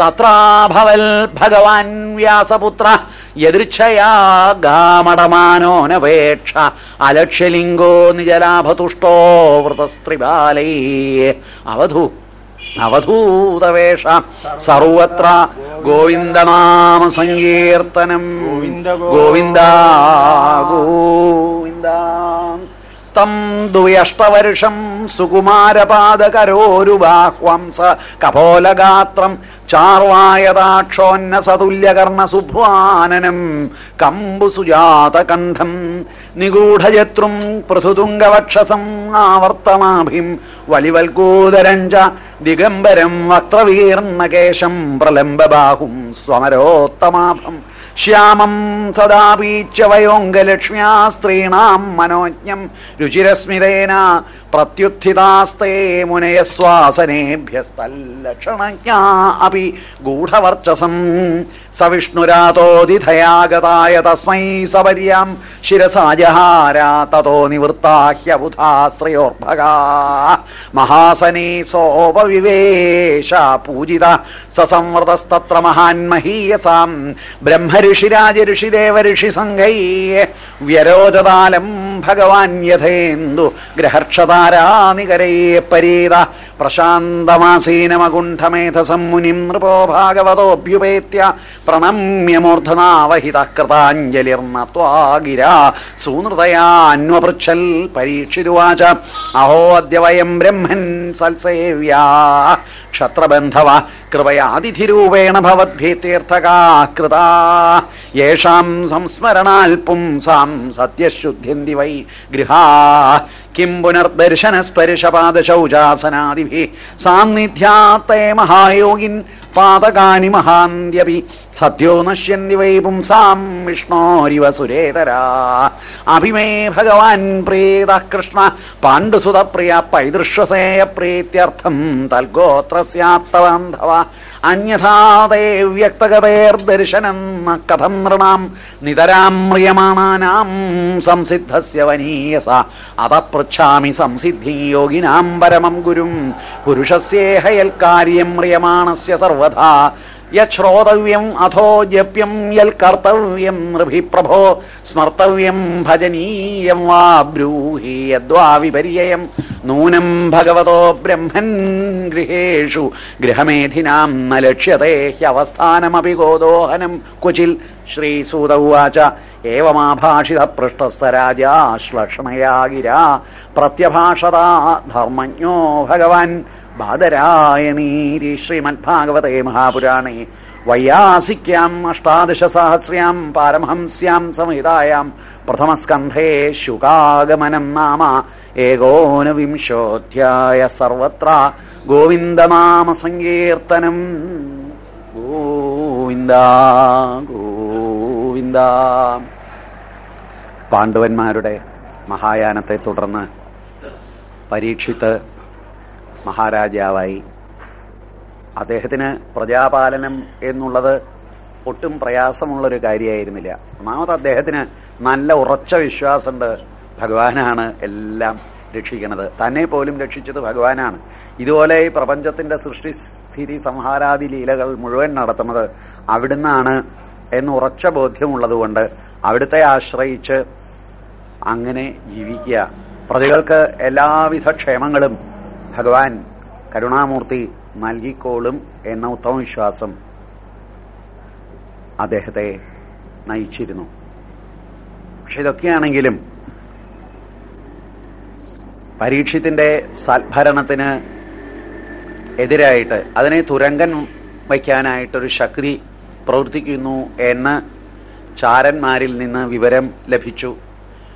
തത്രാഭവൽ ഭഗവാൻ വ്യാസപുത്ര യദൃച്ഛയാ ഗാമടമാനോനപേക്ഷ അലക്ഷ്യലിംഗോ നിജലാഭതുഷ്ടോ വൃതസ്ത്രിബാലൈ. അവധു. അവധൂതവേഷ സർവത്ര ഗോവിന്ദനാമ സങ്കീർത്തനം. ഗോവിന്ദ ഗോവിന്ദ ഗോവിന്ദ. തം ദ്വയഷ്ടവർഷം സുകുമാരപാദകരോരുബാഹ്വംസ കപോലഗാത്രം ചാർവായതാക്ഷോന്ന സതുല്യകർണ സുഭ്വാനനം കമ്പുസുജാതകണ്ഠം നിഗൂഢജത്രും പൃഥുതുംഗവക്ഷസം ആവർത്തമാഭിം വലിവൽകൂതരം ച ദിഗംബരം വക്രവീർണകേശം പ്രലംബബാഹും സ്വമരോത്തമാഭം ശ്യാമം സദാപീച്ച വയോംഗലക്ഷ്മ്യാ സ്ത്രീണാം മനോജ്ഞം രുചിരസ്മിതേന പ്രത്യുത്ഥിതാസ്തേ മുനയസ്വാസനേഭ്യസ്തല്ലക്ഷണജ്ഞാ അപി ഗൂഢവർച്ചസം. സവിഷ്ണുരാതോതിഥയാഗതായ തസ്മൈ സവര്യാം ശിരസാജഹാര തതോ നിവൃത്താഹ്യബുധാശ്രയോർഭകാ മഹാസനേ സോപവിവേശ പൂജിത സസംവൃതസ്തത്ര മഹാന്മഹീയസാം. ബ്രഹ്മഋഷിരാജ ഋഷിദേവ ഋഷി സംഘൈ വ്യരോചതാലം ഭഗവാൻ യഥേന്ദു ഗ്രഹർക്ഷതാരാനികരേ പരീത. പ്രശാന്തമാസീനമകുണ്ഠമേധസം മുനിം നൃപോ ഭാഗവതോഭ്യുപേത്യ പ്രണമ്യമൂർധനാവഹിത കൃതാഞ്ജലിർണത്വാ ഗിരാ സൂനൃതയാന്വപൃച്ഛൽ പരീക്ഷിതുവാച അഹോ അദ്യ വയം ബ്രഹ്മൻ സൽസേവ്യാ. ക്ഷത്രബന്ധവ കൃപയാതിഥിരൂപേണ ഭവദ്ഭീത്തീർത്ഥകാകൃതാ യേഷാം സംസ്മരണാൽ പുംസാം സത്യശുദ്ധ്യന്തി വൈ ഗൃഹാ. കിം പുനർദർശന സ്പർശപാദ ശൗചാസനാദിഭി സാന്നിധ്യാത്തേ മഹായോഗിൻ പാതകാനി മഹാന്ത്യപി സത്യോ നശ്യന്തി വൈ പുംസാം വിഷ്ണോരിവ സുരേതരാ. അഭിമേ ഭഗവാൻ പ്രീത കൃഷ്ണ. പാണ്ഡുസുത പ്രിയ പൈതൃശ്വസേയ പ്രീത്യർത്ഥം തൽഗോത്രസ്യാത്തബന്ധവ അന്യഥാ വ്യക്തഗതേർദർശനം കഥം നൃണാം. നിതരാം മ്രിയമാണാനാം സംസിദ്ധസ്യ വനീയസ. അത പൃച്ഛാമി സംസിദ്ധി യോഗിനാം പരമം ഗുരും. പുരുഷസ്യേഹയൽ കാര്യം മ്രിയമാണസ്യ സർവഥാ യശ്രോതവ്യം അഥോ ജപ്യം യൽ കർത്തവ്യം നൃഭി പ്രഭോ സ്മർത്തവ്യം ഭജനീയം വാ ബ്രൂഹി യദ്വാ വിപര്യം നൂനം ഭഗവതോ ബ്രഹ്മൻ ഗൃഹേഷു ഗൃഹമേധിനാം ന ലക്ഷ്യത്തെ ഹ്യവസ്ഥാനമപി ഗോദോഹനം ക്വചിൽ. ശ്രീസൂത ഉവാച ഏവമാഭാഷിത പൃഷ്ടസ്സരാജാ ശ്ലക്ഷണയാ ഗിരാ. പ്രത്യഭാഷതാ ധർമ്മജ്ഞോ ഭഗവാൻ ബാദരായണീരി ശ്രീമദ്ഭാഗവതേ മഹാപുരാണേ. വൈയാസിക്യാം അഷ്ടാദശസഹസ്ര്യാം പാരമഹംസ്യാം സംഹിതായാം പ്രഥമസ്കന്ധേ ശുകാഗമനം നാമ ഏകോനവിംശോധ്യായ സർവത്ര. ഗോവിന്ദനാമ സങ്കീർത്തനം ഗോവിന്ദ ഗോവിന്ദ. പാണ്ഡവന്മാരുടെ മഹായാനത്തെ തുടർന്ന് പരീക്ഷിത്ത് മഹാരാജാവായി. അദ്ദേഹത്തിന് പ്രജാപാലനം എന്നുള്ളത് ഒട്ടും പ്രയാസമുള്ളൊരു കാര്യമായിരുന്നില്ല ഒന്നാമത് അദ്ദേഹത്തിന് നല്ല ഉറച്ച വിശ്വാസമുണ്ട്. ഭഗവാനാണ് എല്ലാം രക്ഷിക്കുന്നത്. തന്നെ പോലും രക്ഷിച്ചത് ഭഗവാനാണ്. ഇതുപോലെ ഈ പ്രപഞ്ചത്തിന്റെ സൃഷ്ടി സ്ഥിതി സംഹാരാദി ലീലകൾ മുഴുവൻ നടത്തുന്നത് അവിടുന്നാണ് എന്ന് ഉറച്ച ബോധ്യമുള്ളതുകൊണ്ട് അവിടുത്തെ ആശ്രയിച്ച് അങ്ങനെ ജീവിക്കുക. പ്രതികൾക്ക് എല്ലാവിധ ക്ഷേമങ്ങളും ഭഗവാൻ കരുണാമൂർത്തി നൽകിക്കോളും എന്ന ഉത്തമ വിശ്വാസം അദ്ദേഹത്തെ നയിച്ചിരുന്നു. പക്ഷെ ഇതൊക്കെയാണെങ്കിലും പരീക്ഷത്തിന്റെ സൽഭരണത്തിന് എതിരായിട്ട് അതിനെ തുരങ്കൻ വയ്ക്കാനായിട്ടൊരു ശക്തി പ്രവർത്തിക്കുന്നു എന്ന് ചാരന്മാരിൽ നിന്ന് വിവരം ലഭിച്ചു.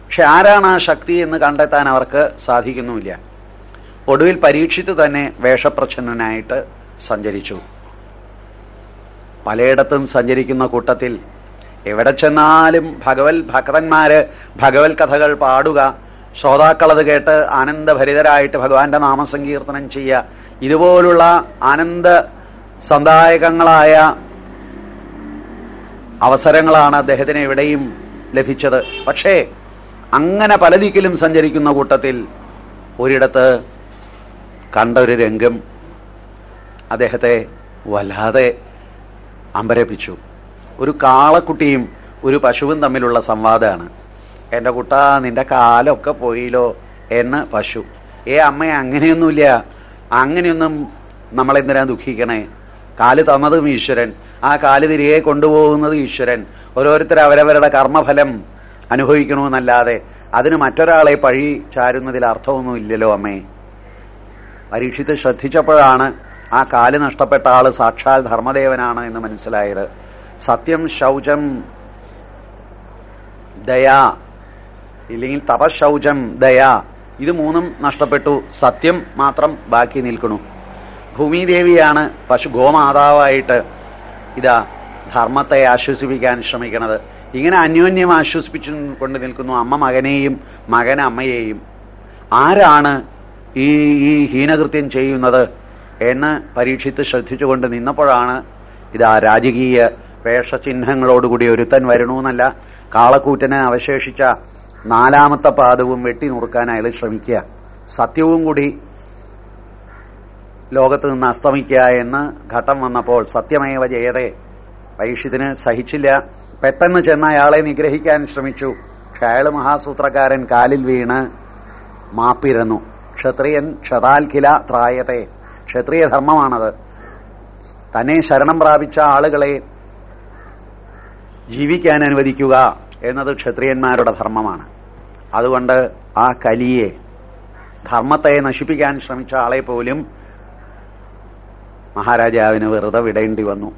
പക്ഷെ ആരാണ് ആ ശക്തി എന്ന് കണ്ടെത്താൻ അവർക്ക് സാധിക്കുന്നുമില്ല. ഒടുവിൽ പരീക്ഷിച്ച് തന്നെ വേഷപ്രച്ഛന്നനായിട്ട് സഞ്ചരിച്ചു. പലയിടത്തും സഞ്ചരിക്കുന്ന കൂട്ടത്തിൽ എവിടെ ചെന്നാലും ഭഗവത് ഭക്തന്മാര് ഭഗവത് കഥകൾ പാടുക ശ്രോതാക്കളത് കേട്ട് ആനന്ദഭരിതരായിട്ട് ഭഗവാന്റെ നാമസങ്കീർത്തനം ചെയ്യുക. ഇതുപോലുള്ള ആനന്ദ സന്ദായകങ്ങളായ അവസരങ്ങളാണ് അദ്ദേഹത്തിന് എവിടെയും ലഭിച്ചത്. പക്ഷേ അങ്ങനെ പല ദിക്കിലും സഞ്ചരിക്കുന്ന കൂട്ടത്തിൽ ഒരിടത്ത് കണ്ട ഒരു രംഗം അദ്ദേഹത്തെ വല്ലാതെ അമ്പരപ്പിച്ചു. ഒരു കാളക്കുട്ടിയും ഒരു പശുവും തമ്മിലുള്ള സംവാദമാണ്. എന്റെ കുട്ട നിന്റെ കാലൊക്കെ പോയില്ലോ എന്ന് പശു. ഏ അമ്മ അങ്ങനെയൊന്നുമില്ല. അങ്ങനെയൊന്നും നമ്മളെന്തിനാ ദുഃഖിക്കണേ? കാൽ തന്നതും ഈശ്വരൻ. ആ കാൽ തിരികെ കൊണ്ടുപോകുന്നത് ഈശ്വരൻ. ഓരോരുത്തർ അവരവരുടെ കർമ്മഫലം അനുഭവിക്കണമെന്നല്ലാതെ അതിന് മറ്റൊരാളെ പഴി ചാരുന്നതിൽ അർത്ഥമൊന്നുമില്ലല്ലോ അമ്മേ. പരീക്ഷിത്ത് ശ്രദ്ധിച്ചപ്പോഴാണ് ആ കാൽ നഷ്ടപ്പെട്ട ആൾ സാക്ഷാൽ ധർമ്മദേവനാണ് എന്ന് മനസ്സിലായത്. സത്യം ശൗചം ദയ ഇല്ലെങ്കിൽ തപശൗചം ദയ ഇത് മൂന്നും നഷ്ടപ്പെട്ടു. സത്യം മാത്രം ബാക്കി നിൽക്കണു ഭൂമിദേവിയാണ് പശു ഗോമാതാവായിട്ട് ഇതാ ധർമ്മത്തെ ആശ്വസിപ്പിക്കാൻ ശ്രമിക്കുന്നത്. ഇങ്ങനെ അന്യോന്യം ആശ്വസിപ്പിച്ചു കൊണ്ട് നിൽക്കുന്നു അമ്മ മകനെയും മകൻ അമ്മയെയും ആരാണ് ഈ ഈ ഹീനകൃത്യം ചെയ്യുന്നത് എന്ന് പരീക്ഷിച്ച് ശ്രദ്ധിച്ചുകൊണ്ട് നിന്നപ്പോഴാണ് ഇതാ രാജകീയ വേഷചിഹ്നങ്ങളോടുകൂടി ഒരുത്തൻ വരണമെന്നല്ല കാളക്കൂറ്റന് അവശേഷിച്ച നാലാമത്തെ പാദവും വെട്ടി നുറുക്കാൻ അയാൾ ശ്രമിക്കുക. സത്യവും കൂടി ലോകത്ത് നിന്ന് അസ്തമിക്കുക എന്ന് ഘട്ടം വന്നപ്പോൾ സത്യമേവ ജയതേ പരീക്ഷത്തിന് സഹിച്ചില്ല. പെട്ടെന്ന് ചെന്ന അയാളെ നിഗ്രഹിക്കാൻ ശ്രമിച്ചു. പക്ഷെ മഹാസൂത്രക്കാരൻ കാലിൽ വീണ് മാപ്പിരന്നു. ക്ഷത്രിയൻ ക്ഷതാൽഖില ത്രായത്തെ. ക്ഷത്രിയ ധർമ്മമാണത് തന്നെ ശരണം പ്രാപിച്ച ആളുകളെ ജീവിക്കാൻ അനുവദിക്കുക എന്നത് ക്ഷത്രിയന്മാരുടെ ധർമ്മമാണ്. അതുകൊണ്ട് ആ കലിയെ ധർമ്മത്തെ നശിപ്പിക്കാൻ ശ്രമിച്ച ആളെ പോലും മഹാരാജാവിന് വെറുതെ വിടേണ്ടി വന്നു.